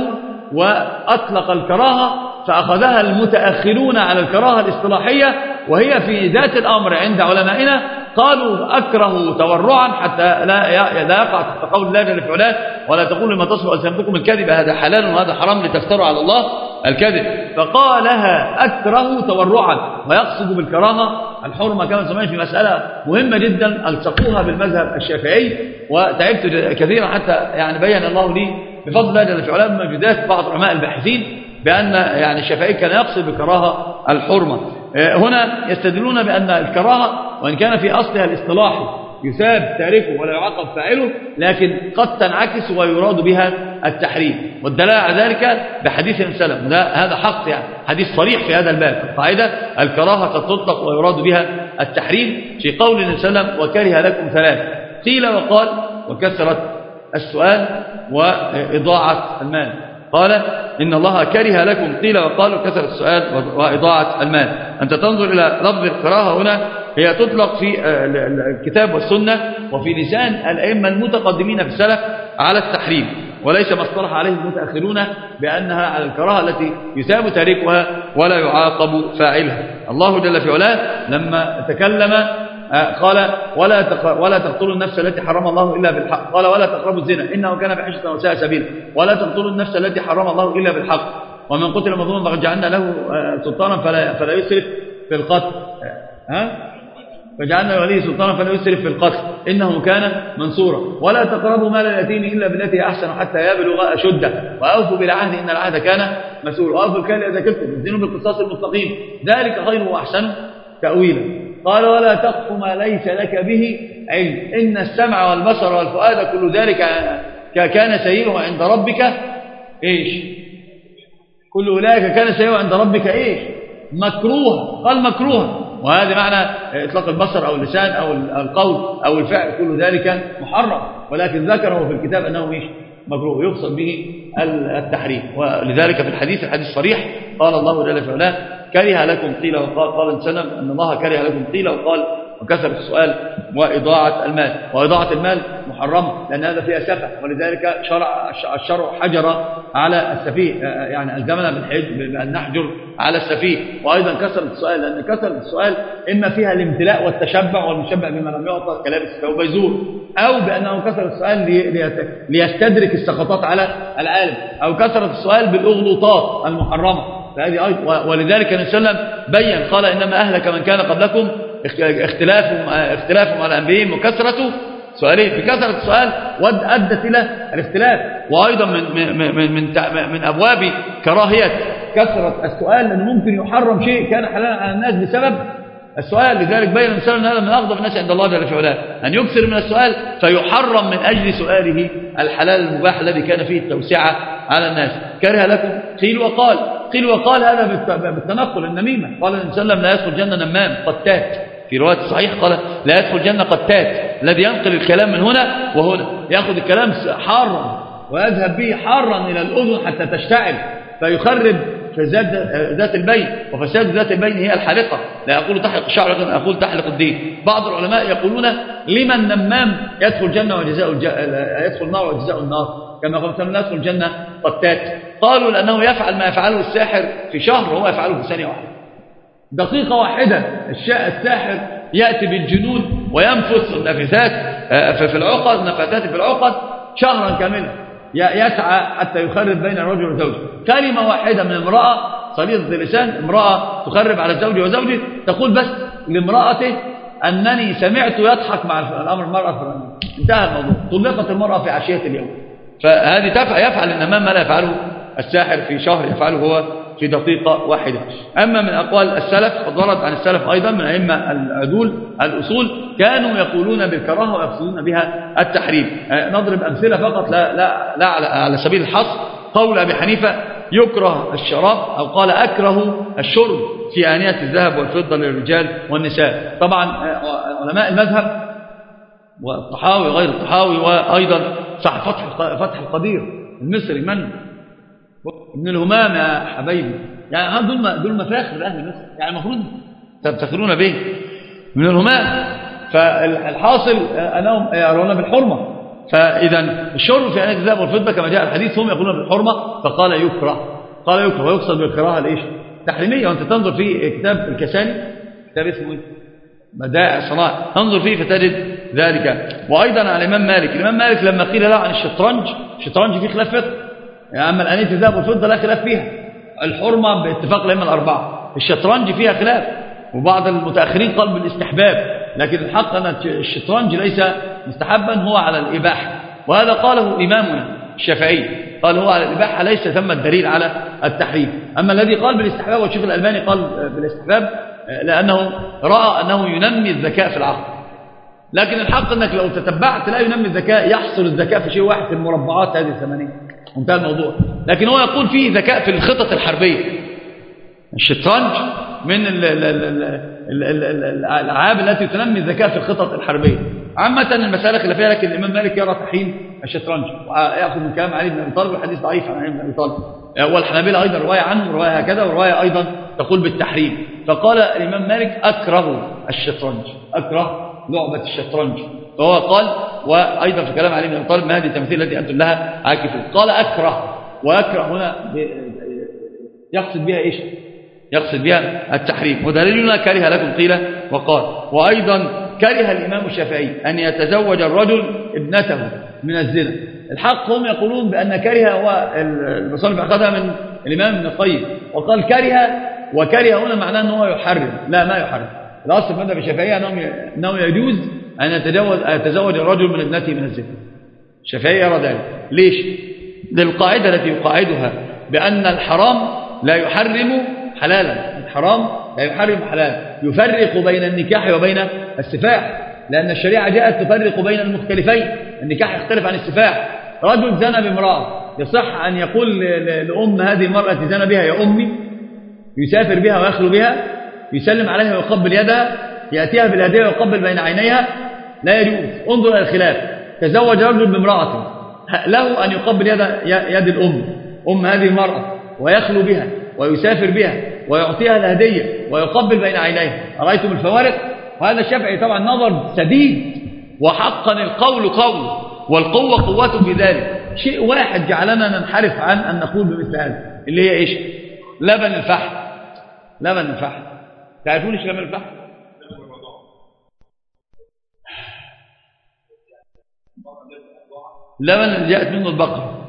وأطلق الكراهة فأخذها المتأخرون على الكراهة الإصطلاحية وهي في ذات الأمر عند علمائنا. قالوا أكره تورعا حتى لا لا يقع تحت قول الله جل في ولا تقولوا لما تصف ألسنتكم الكذب هذا حلال وهذا حرام لتفتروا على الله. الكذب. فقالها أكره تورعا ويقصد بالكراهة الحرمة كما سمعنا في مسألة مهمة جدا ألصقوها بالمذهب الشافعي. وتعبت كثيرا حتى يعني بين الله لي بفضل الله في علاه من بعض علماء الباحثين بأن يعني الشافعي كان يقصد بكراهة الحرمة. آه، هنا يستدلون بأن الكراهة وإن كان في أصلها الاصطلاحي يثاب تاركه ولا يعاقب فاعله لكن قد تنعكس ويراد بها التحريم. والدلاله على ذلك بحديث سلم هذا حق يعني حديث صريح في هذا الباب. القاعدة الكراهة قد تطلق ويراد بها التحريم في قول النبي صلى الله عليه وسلم وكره لكم ثلاث قيل وقال وكثرت السؤال وإضاعة المال قال إن الله كره لكم قيل وقالوا كثر السؤال وإضاعة المال أنت تنظر إلى لفظ الكراهة هنا هي تطلق في آه، الكتاب والسنة وفي لسان الأئمة المتقدمين في السلف على التحريم. وليس ما اصطلح عليه المتأخرون بأنها على الكراهة التي يثاب تاركها ولا يعاقب فاعلها. الله جل في علاه لما تكلم آه، قال ولا ولا تقتلوا النفس التي حرم الله إلا بالحق. قال ولا تقربوا الزنا إنه كان بحشة وساء سبيلا ولا تقتلوا النفس التي حرم الله إلا بالحق. ومن قتل مظلوما فقد جعلنا له آه، سلطانا فلا, فلا يسرف في القتل. ها؟ فجعلنا ولي سلطانا فلا يسرف في القتل. إنه كان منصورا. ولا تقربوا مال اليتيم إلا بالتي أحسن حتى يبلغ أشده. وأوفوا بالعهد إن العهد كان مسؤولا وأوفوا الكيل إذا كنتم. الزنوا بالقصاص المستقيم. ذلك خير وأحسن تأويلا. قال ولا تقف ما ليس لك به علم. إن السمع والبصر والفؤاد كل ذلك كان سيئه عند ربك إيش؟ كل أولئك كان سيئه عند ربك إيش؟ مكروه قال مكروه وهذا معنى إطلاق البصر أو اللسان أو القول أو الفعل كل ذلك محرم ولكن ذكره في الكتاب أنه إيش؟ مكروه يقصد به التحريم. ولذلك في الحديث الحديث صريح قال الله جل وعلا كره لكم قيل وقال قال سلم أن الله كره لكم قيل وقال وكثر السؤال وإضاعة المال. وإضاعة المال محرمة لأن هذا فيها سفة. ولذلك شرع الشرع حجر على السفيه يعني الزمن بالحج بأن نحجر على السفيه. وأيضا كثر السؤال لأن كثر السؤال إما فيها الامتلاء والتشبع والمشبع بما لم يعطى كلابس الثوب يزور أو بأنه كثر السؤال ليستدرك السقطات على العالم أو كثرة السؤال بالأغلوطات المحرمة. فهذه ولذلك النبي صلى الله عليه وسلم بين قال إنما أهلك من كان قبلكم اختلافهم, اختلافهم على أنبيهم وكثرة سؤالين. في كثرة السؤال أدت إلى الاختلاف. وأيضا من, من, من, من, من أبواب كراهية. كثرة السؤال لأنه ممكن يحرم شيء كان حلالا على الناس بسبب السؤال. لذلك بين الإنسان أن هذا من أغضب الناس عند الله جل وعلا. أن يكثر من السؤال فيحرم من أجل سؤاله الحلال المباح الذي كان فيه التوسعة على الناس. كره لكم. قيل وقال. قيل وقال هذا بالتنقل النميمة. قال عليه وسلم لا يدخل جنة نمام قتات. في رواية صحيح قال لا يدخل جنة قتات الذي ينقل الكلام من هنا وهنا. يأخذ الكلام حارا ويذهب به حارا إلى الأذن حتى تشتعل. فيخرب فساد ذات البين. وفساد ذات البين هي الحالقة لا أقول تحلق الشعر لكن أقول تحلق الدين. بعض العلماء يقولون لمن نمام يدخل الجنة وجزاء يدخل النار وجزاء النار. كما قلت لهم يدخل الجنة قتات قالوا لأنه يفعل ما يفعله الساحر في شهر وهو يفعله في ثانية واحدة. دقيقة واحدة الساحر يأتي بالجنود وينفث النفثات آه، في العقد نفثات في العقد شهرا كاملا يسعى حتى يخرب بين الرجل وزوجه. كلمة واحدة من امرأة صليطة اللسان امرأة تخرب على الزوج وزوجه تقول بس لامرأته أنني سمعت يضحك مع الأمر المرأة الفلانية انتهى الموضوع. طلقت المرأة في عشية اليوم. فهذه يفعل النمام ما لا يفعله الساحر في شهر يفعله هو في دقيقة واحدة. أما من أقوال السلف ورد عن السلف أيضا من أئمة العدول الأصول كانوا يقولون بالكراهة ويقصدون بها التحريم آه، نضرب أمثلة فقط لا, لا, لا على سبيل الحصر قول أبي حنيفة يكره الشراب أو قال أكره الشرب في آنية الذهب والفضة للرجال والنساء. طبعا آه، علماء المذهب والطحاوي غير الطحاوي وأيضا صح فتح فتح القدير المصري من؟ ابن الهمام يا حبايبي يعني دول دول مفاخر أهل مصر يعني المفروض تفتخرون به. ابن الهمام فالحاصل أنهم يرون بالحرمة. فإذا الشرب في انيه الذهب والفضة كما جاء الحديث هم يقولون بالحرمة فقال يكره قال يكره ويقصد بالكراهة الايش تحريمية. وأنت تنظر في كتاب الكساني كتاب اسمه إيه؟ بدائع الصناعة. انظر فيه فتجد ذلك. وأيضا على الإمام مالك. الإمام مالك لما قيل له عن الشطرنج الشطرنج فيه خلاف فقه. أما الأنية الذهب والفضة لا خلاف فيها. الحرمة باتفاق الأئمة الأربعة. الشطرنج فيها خلاف وبعض المتأخرين قال بالاستحباب لكن الحق أن الشطرنج ليس مستحبا هو على الإباحة. وهذا قاله إمامنا الشافعي. قال هو على الإباحة ليس ثم الدليل على التحريم. أما الذي قال بالاستحباب والشيخ الألباني قال بالاستحباب لأنه رأى أنه ينمي الذكاء في العقل. لكن الحق أنك لو تتبعت لا ينمي الذكاء يحصل الذكاء في شيء واحد في المربعات هذه الثمانية. انتهى الموضوع. لكن هو يقول فيه ذكاء في الخطط الحربية. الشطرنج من الألعاب التي تنمي الذكاء في الخطط الحربية. عامة المسألة خلافية لكن الإمام مالك يرى تحريم الشطرنج. ويأخذ من كلام علي بن أبي طالب الحديث ضعيف عن علي بن أبي طالب. والحنابلة أيضا رواية عنه رواية هكذا ورواية أيضا تقول بالتحريم. فقال الإمام مالك أكره الشطرنج أكره لعبة الشطرنج. فهو قال وأيضا في كلام علي بن أبي طالب ما هذه التمثيل التي أنتم لها عاكفون؟ قال أكره وأكره هنا يقصد بها إيش؟ يقصد بها التحريم. ودليلنا كره لكم قيل وقال. وأيضا كره الإمام الشافعي أن يتزوج الرجل ابنته من الزنا. الحق هم يقولون بأن كره هو المصنف أخذها من الإمام ابن القيم. وقال كره وكره هنا معناه أنه يحرم لا ما يحرم. الأصل المذهب الشافعي أنه يجوز أن يتزوج الرجل من ابنته من الزنا. الشافعي يرى ذلك. ليش؟ للقاعدة التي يقاعدها بأن الحرام لا يحرم حلالا. الحرام لا يحرم حلالا. يفرق بين النكاح وبين السفاح. لأن الشريعة جاءت تفرق بين المختلفين. النكاح يختلف عن السفاح. رجل زنى بامرأة. يصح أن يقول لأم هذه المرأة زنى بها يا أمي يسافر بها ويخلو بها يسلم عليها ويقبل يدها يأتيها بالهدية ويقبل بين عينيها لا يجوز. انظر إلى الخلاف. تزوج رجل بامرأة. له أن يقبل يد, يد الأم. أم هذه المرأة. ويخلو بها. ويسافر بها. ويعطيها الهدية. ويقبل بين عينيها أرأيتم الفوارق؟ وهذا الشافعي طبعا نظر سديد. وحقا القول قول. والقوة قوته في ذلك. شيء واحد جعلنا ننحرف عن أن نقول بمثل هذا. اللي هي إيش؟ لبن الفحم. لبن الفحم. تعرفون إيش لبن الفحم؟ لبن جاءت منه البقرة.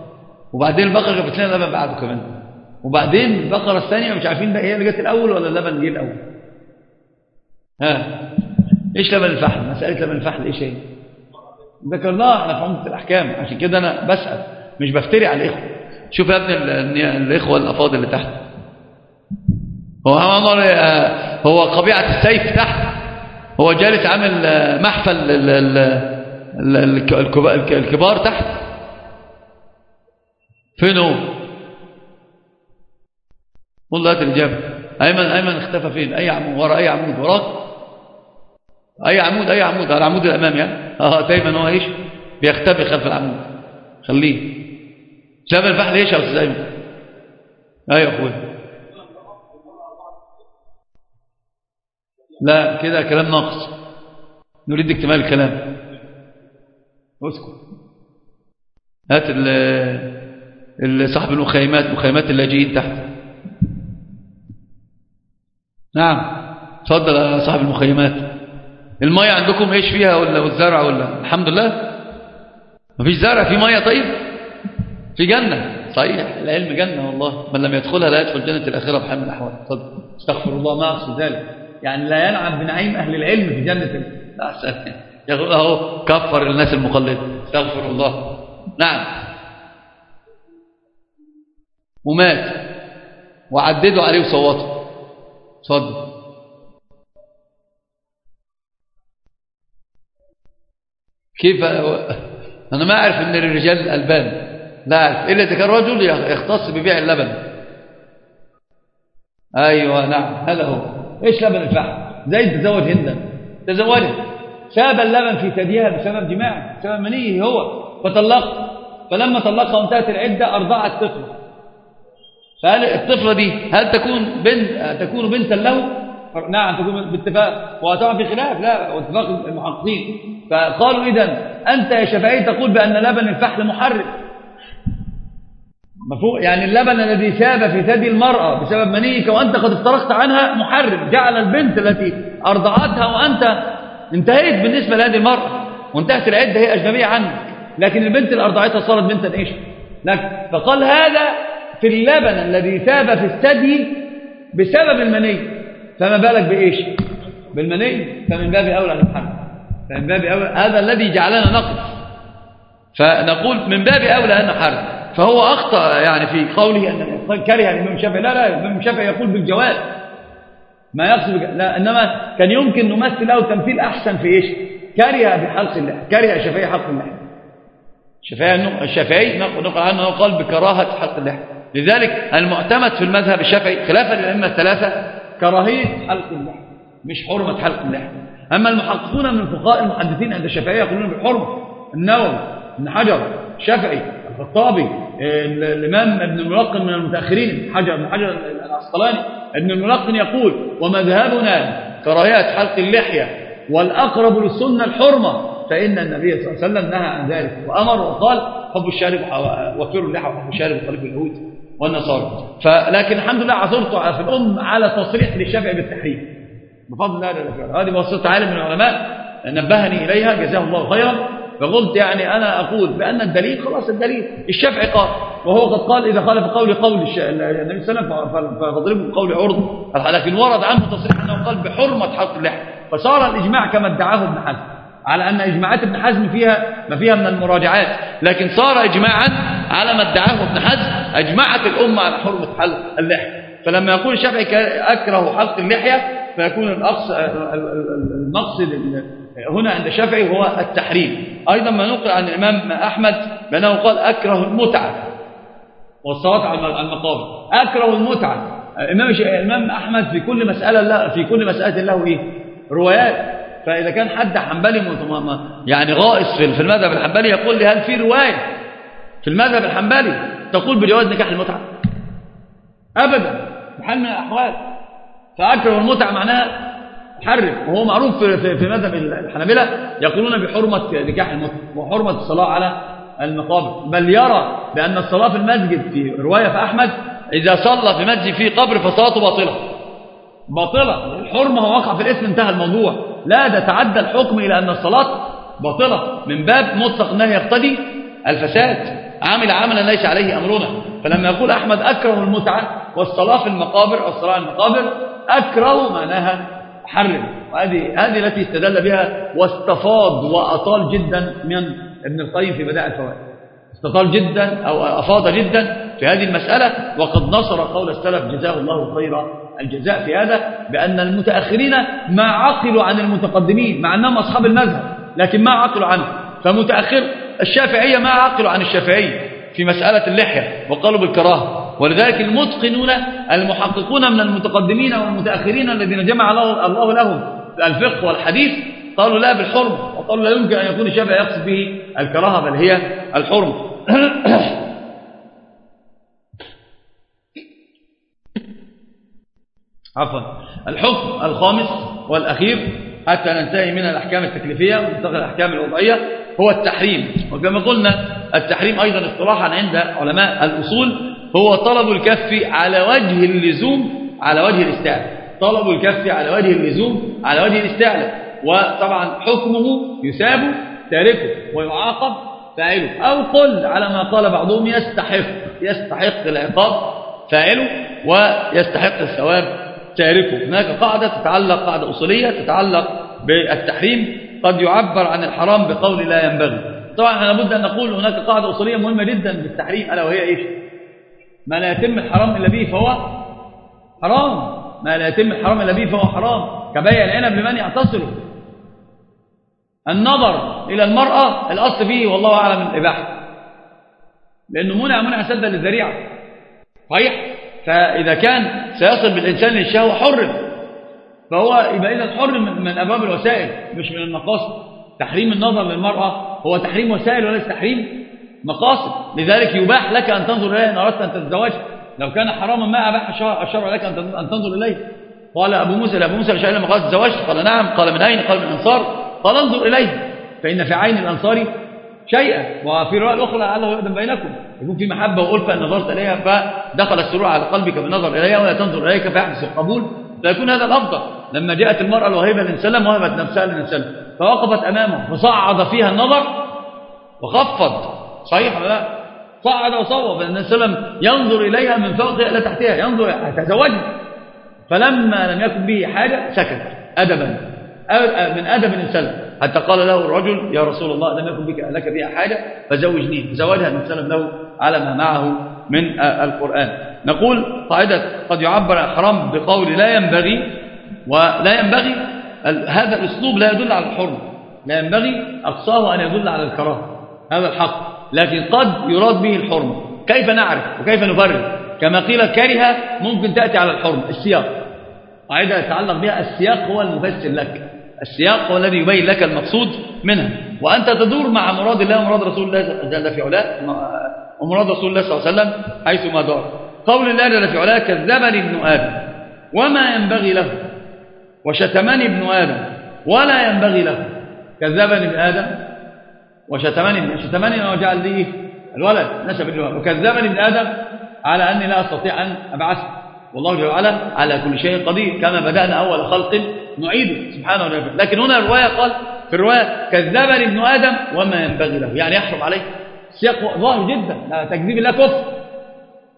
وبعدين البقرة جابت لنا لبن بعده كمان. وبعدين البقرة الثانية مش عارفين بقى هي اللي جت الأول ولا اللبن جه الأول. ها؟ إيش لبن الفحل؟ مسألة لبن الفحل إيش هي ذكرناها إحنا في عمدة الأحكام. عشان كده أنا بسأل مش بفتري على الإخوة. شوف يا ابني الإخوة الأفاضل اللي تحت. هو هو قبيعة السيف تحت. هو جالس عامل محفل الكبار تحت. فين هو والله هات الإجابة أيمن أيمن اختفى فين؟ أي عمود؟ ورا أي عمود؟ وراك أي عمود؟ أي عمود؟ على العمود الأمامي آه دايما هو إيش؟ بيختبئ خلف العمود. خليه. شاف الفحل إيش يا أستاذ أيمن؟ أيوة يا أخوي. لا كده كلام ناقص. نريد اكتمال الكلام. اسكت هات صاحب المخيمات مخيمات اللاجئين تحت. نعم. تفضل يا صاحب المخيمات. المية عندكم إيش فيها ولا والزرع ولا؟ الحمد لله. مفيش زرع؟ في مية طيب؟ في جنة. صحيح. العلم جنة والله. من لم يدخلها لا يدخل جنة الآخرة بحال من الأحوال. استغفر الله ما أقصد ذلك. يعني لا ينعم بنعيم أهل العلم في جنة لا أهو كفر الناس المقلد. استغفر الله. نعم. ومات. وعددوا عليه وصوتوا تفضل كيف؟ أنا ما أعرف أن الرجال الألبان. لا أعرف. إلا إذا كان رجل يختص ببيع اللبن. أيوة نعم. هذا هو. إيش لبن الفحم؟ زيد تزوج هندا تزوجت. ساب اللبن في ثديها بسبب جماع بسبب منيه هو. فطلق فلما طلقها وانتهت العدة أرضعت طفلة. فهل الطفلة دي هل تكون بنت تكون بنتا له؟ نعم تكون باتفاق. وطبعا في خلاف. لا واتفاق المحققين. فقالوا إذا أنت يا شافعي تقول بأن لبن الفحل محرم. مفهوم؟ يعني اللبن الذي ساب في ثدي المرأة بسبب منيك وأنت قد افترقت عنها محرم. جعل البنت التي أرضعتها وأنت انتهيت بالنسبة لهذه المرأة وانتهت العدة هي أجنبية عنك لكن البنت اللي أرضعتها صارت بنتا إيش لكن فقال هذا في اللبن الذي ثاب في الثدي بسبب المني. فما بالك بإيش؟ بالمني. فمن باب أولى المحرم فمن باب أولى هذا الذي جعلنا نقف. فنقول من باب أولى أن حرم فهو أخطأ يعني في قوله أن كره الإمام الشافعي لا لا الإمام الشافعي يقول بالجواز ما يقصد لا إنما كان يمكن نمثل له تمثيل أحسن في إيش؟ كره بحلق الله كره الشافعي حلق اللحية الشافعي الشافعي نقل عنه قال بكراهة حلق اللحية لذلك المعتمد في المذهب الشافعي خلافا للأئمة الثلاثة كراهية حلق اللحية مش حرمة حلق اللحية أما المحققون من فقهاء المحدثين عند الشافعية يقولون بالحرمة النووي ابن حجر الشافعي الخطابي الإمام ابن الملقن من المتأخرين حجر ابن حجر العسقلاني ابن الملقن يقول ومذهبنا كراهية حلق اللحية والأقرب للسنة الحرمة فإن النبي صلى الله عليه وسلم نهى عن ذلك وأمر وقال حب الشارب وفر اللحى وحب الشارب وقلب اليهود والنصارى. فلكن الحمد لله عثرت في الأم على تصريح للشافعي بالتحريم بفضل الله هذه وصية عالم من العلماء. نبهني إليها جزاه الله خيرا. فقلت يعني أنا أقول بأن الدليل خلاص الدليل الشافعي قال. وهو قد قال إذا خالف قول قول النبي صلى الله عليه وسلم فاضربه بقول عرض. لكن ورد عنه تصريح أنه قال بحرمة حق اللحى فصار الإجماع كما ادعاه ابن حزم. على أن إجماعات ابن حزم فيها ما فيها من المراجعات. لكن صار إجماعا على ما ادعاه ابن حزم. أجمعت الأمة على حرمة حلق اللحية فلما يقول الشافعي أكره حلق اللحية فيكون المقصد هنا عند الشافعي هو التحريم. أيضا ما نقل عن الإمام أحمد بأنه قال أكره المتعة. والصلاة على المقابر أكره المتعة. الإمام الإمام أحمد في كل مسألة لا في كل مسألة له إيه؟ روايات. فإذا كان حد حنبلي يعني غائص في المذهب الحنبلي يقول لي هل في رواية في المذهب الحنبلي تقول بجواز نكاح المتعة؟ أبدا. بحال من الأحوال. فأكره المتعة معناها حرم وهو معروف في, في مذهب الحنابلة يقولون بحرمة نكاح المتعة وحرمة الصلاة على المقابر. بل يرى بأن الصلاة في المسجد في رواية في أحمد إذا صلى في مسجد فيه قبر فصلاته باطلة. باطلة. الحرمة وقع في الاسم انتهى الموضوع. لا ده تعدى الحكم إلى أن الصلاة باطلة. من باب مطلق أنه يقتدي الفساد. عامل عملا ليس عليه أمرنا. فلما يقول أحمد أكره المتعة والصلاة في المقابر أو الصلاة على المقابر أكره معناها حرم. وهذه هذه التي استدل بها واستفاض وأطال جدا من ابن القيم في بدائع الفوائد. استطال جدا أو أفاض جدا في هذه المسألة وقد نصر قول السلف جزاه الله خيرا الجزاء في هذا بأن المتأخرين ما عقلوا عن المتقدمين مع أنهم أصحاب المذهب لكن ما عقلوا عنه. فمتأخر الشافعية ما عقلوا عن الشافعية في مسألة اللحية وقالوا بالكراهة. ولذلك المتقنون المحققون من المتقدمين والمتأخرين الذين جمع الله لهم الفقه والحديث قالوا لا بالحرم وقالوا لا يمكن أن يكون الشافعي يقصد به الكراهة بل هي الحرم. <coughs> عفوا الحكم الخامس والأخير حتى ننتهي من الأحكام التكليفية وننتقل الأحكام الوضعية هو التحريم. وكما قلنا التحريم أيضا اصطلاحا عند علماء الأصول هو طلب الكف على وجه اللزوم على وجه الاستعلاء. طلب الكف على وجه اللزوم على وجه الاستعلاء. وطبعا حكمه يساب تاركه ويعاقب فاعله. أو قل على ما قال بعضهم يستحق يستحق العقاب فاعله ويستحق الثواب تاركه. هناك قاعدة تتعلق قاعدة أصولية تتعلق بالتحريم. قد يعبر عن الحرام بقول لا ينبغي. طبعا لابد أن نقول هناك قاعدة أصولية مهمة جدا بالتحريم ألا وهي إيش؟ ما لا يتم الحرام إلا به فهو حرام. ما لا يتم الحرام إلا به فهو حرام. كبيع العنب لمن يعتصره. النظر إلى المرأة الأصل فيه والله أعلم الإباحة. لأنه منع منع سدا للذريعة. صحيح؟ فإذا كان سيصل بالإنسان للشهوة حر. فهو يبقى إذا حر من أبواب الوسائل مش من المقاصد تحريم النظر للمرأة هو تحريم وسائل وليس تحريم. مقاصد. لذلك يباح لك أن تنظر إليه إن أردت أن تتزوج. لو كان حراما ما أباح الشرع لك أن تنظر إليه. قال أبو موسى لأبو موسى الشعري لما قال تزوجت قال نعم. قال من أين؟ قال من الأنصار. قال انظر إليه. فإن في عين الأنصار شيئا. وفي رواية الأخرى لعله يؤذن بينكم. يكون في محبة وألفة أن نظرت إليها فدخل السرور على قلبك بالنظر إليها ولا تنظر إليك فيحدث القبول. فيكون هذا الأفضل. لما جاءت المرأة الوهيبة للسلم وهبت نفسها للسلم فوقفت أمامه فصعد فيها النظر وخفض. صحيح ولا لا؟ صعد وصوب أن السلم ينظر إليها من فوقها إلى تحتها ينظر تزوجها فلما لم يكن به حاجة سكت أدبا. من أدب الإنسان. حتى قال له الرجل يا رسول الله لم يكن بك لك بها حاجة فزوجني. زوجها النبي صلى الله عليه وسلم له على ما معه من القرآن. نقول قاعدة قد يعبر الحرام بقول لا ينبغي ولا ينبغي هذا الأسلوب لا يدل على الحرم. لا ينبغي أقصاه أن يدل على الكراهة. هذا الحق. لكن قد يراد به الحرم. كيف نعرف وكيف نفرق؟ كما قيل كره ممكن تأتي على الحرم السياق. قاعدة يتعلق بها السياق هو المفسر لك. السياق هو الذي يبين لك المقصود منها. وأنت تدور مع مراد الله ومراد رسول الله جل في علاه ومراد رسول الله صلى الله عليه وسلم حيث ما دار قول الله جل في علاه كذبني ابن آدم وما ينبغي له. وشتمني ابن آدم ولا ينبغي له. كذبني ابن آدم وشتمني شتمني وجعل لي الولد؟ نسب الولد وكذبني ابن آدم على أني لا أستطيع أن أبعثه. والله جل وعلا على كل شيء قدير. كما بدأنا أول خلق نعيده. سبحانه وتعالى. لكن هنا الرواية قال في الرواية كذبني ابن آدم وما ينبغي له. يعني يحرم عليه. سياق ظاهر جدا. تكذيب الله كفر.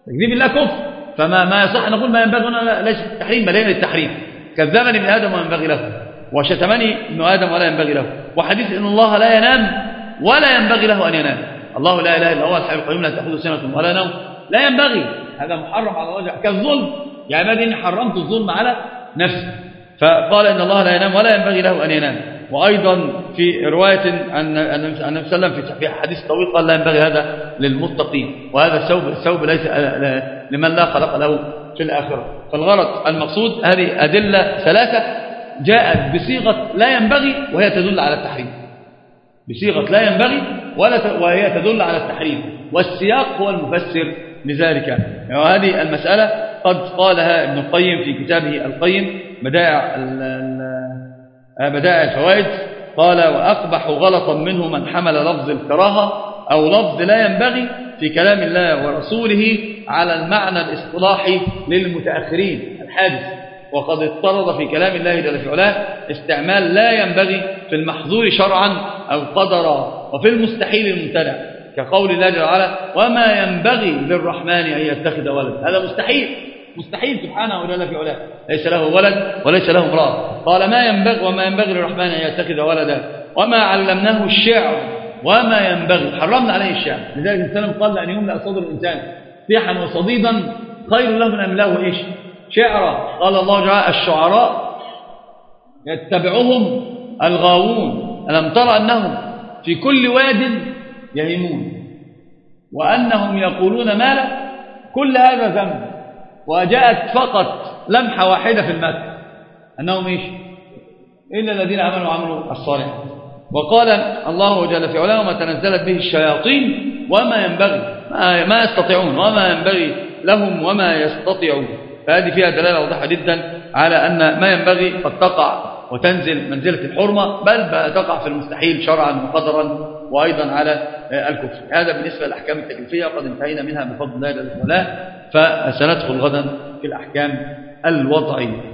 تكذيب الله كفر. فما ما يصح نقول ما ينبغي هنا ليس التحريم بل هنا التحريم كذبني ابن آدم وما ينبغي له. وشتمني ابن آدم ولا ينبغي له. وحديث إن الله لا ينام. ولا ينبغي له أن ينام. الله لا إله إلا هو الحي القيوم لا تأخذه سنة ولا نوم. لا ينبغي. هذا محرم على وجه كالظلم. يا عبادي إني حرمت الظلم على نفسي. فقال إن الله لا ينام ولا ينبغي له أن ينام. وأيضا في رواية أن النبي صلى الله عليه وسلم في حديث طويل قال لا ينبغي هذا للمتقين. وهذا الثوب الثوب ليس لمن لا خلق له في الآخرة. فالغرض المقصود هذه أدلة ثلاثة جاءت بصيغة لا ينبغي وهي تدل على التحريم. بصيغة لا ينبغي ولا وهي تدل على التحريم والسياق هو المفسر لذلك. وهذه المسألة قد قالها ابن القيم في كتابه القيم بدائع بدائع الفوائد. قال وأقبح غلطا منه من حمل لفظ الكراهة أو لفظ لا ينبغي في كلام الله ورسوله على المعنى الاصطلاحي للمتأخرين. الحادث. وقد اضطرد في كلام الله جل في علاه استعمال لا ينبغي في المحظور شرعا أو قدرا وفي المستحيل الممتنع كقول الله جل وعلا وما ينبغي للرحمن أن يتخذ ولد. هذا مستحيل مستحيل سبحانه وتعالى في علاه. ليس له ولد وليس له امرأة. قال ما ينبغي وما ينبغي للرحمن أن يتخذ ولدا. وما علمناه الشعر وما ينبغي. حرمنا عليه الشعر. لذلك الإنسان قال أن يملأ صدر الإنسان فيحا وصديدا خير له من أملاه إيش؟ شعرا قال الله تعالى الشعراء يتبعهم الغاوون. ألم ترى أنهم في كل واد يهيمون؟ وأنهم يقولون ما لا كل هذا ذنب. وجاءت فقط لمحة واحدة في المتن أنهم إيش؟ إلا الذين آمنوا وعملوا الصالحات. وقال الله جل في علاه وما تنزلت به الشياطين وما ينبغي ما يستطيعون وما ينبغي لهم وما يستطيعون. فهذه فيها دلالة واضحة جدا على أن ما ينبغي قد تقع وتنزل منزلة الحرمة بل تقع في المستحيل شرعا وقدرا وأيضا على الكفر. هذا بالنسبة للأحكام التكليفية قد انتهينا منها بفضل الله جل فسندخل غدا في الأحكام الوضعية.